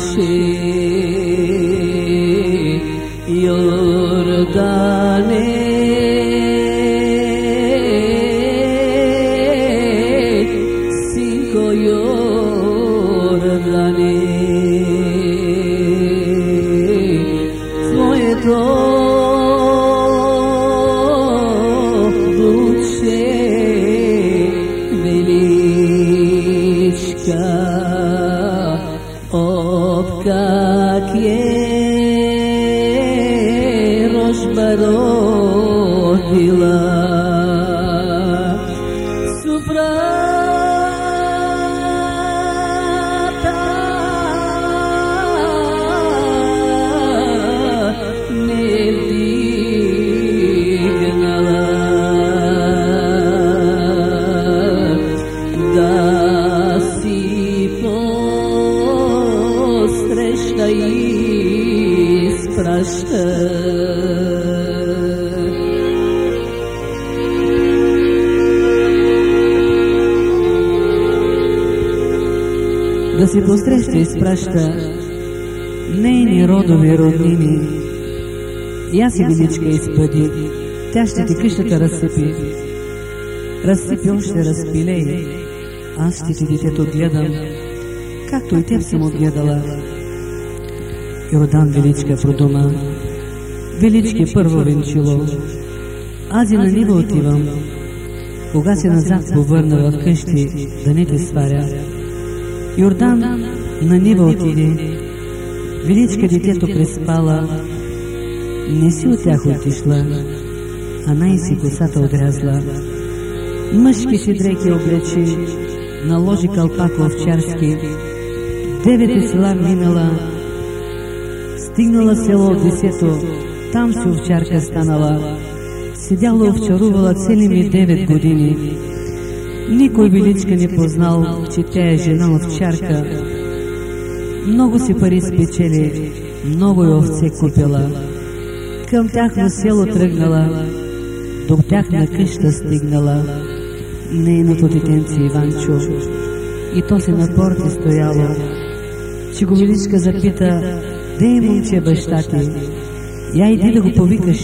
Maşe Yordane Sinko Yordane Tvoje to Oh Κακέρος παρότιλα посреща и спраща. да си посреща и спраща нейни родови роднини. Я си величка изпъди, тя ще ти къщата разсипи. Разсипи още разпилей, аз ще ти детето гледам, както и теб съм отгледала. Йордан Величка продума, Велички първо венчило, аз на нива отивам, кога се назад повърна в къщи, да не те сваря. Йордан на нива отиде, Величка детето преспала, не си от тях отишла, а най-си косата отрязла. Мъжки си дрехи облечи, наложи кълпак овчарски, девете села минала, стигнала село десето, там си овчарка станала, седяла овчарувала цели ми девет години. Никой величка не познал, че тя е жена овчарка. Много си пари спечели, много и овце купила. Към тяхно село тръгнала, до тяхна къща стигнала. Нейното детенце Иванчо, и то се на порти стояло. Че го величка запита, де е момче баща ти? Я иди да го повикаш.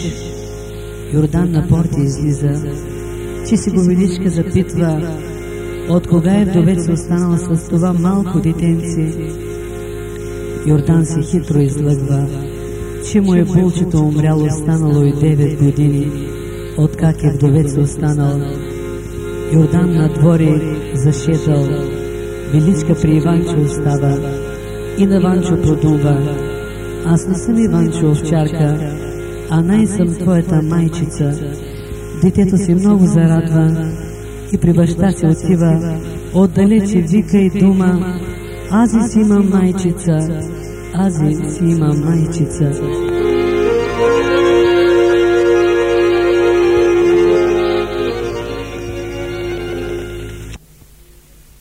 Йордан на порти излиза, че си го величка запитва, от кога е вдовец останал с това малко детенце. Йордан се хитро излъгва, че му е булчето умряло станало и 9 години, откак е вдовец останал. Йордан на двори зашетал, величка при Иванчо остава и на Ванчо продумва. Аз не съм Иванчо овчарка, а най съм твоята майчица. Детето си много зарадва и при баща си отива, отдалече вика и дума, Ази си има майчица, Ази си има майчица.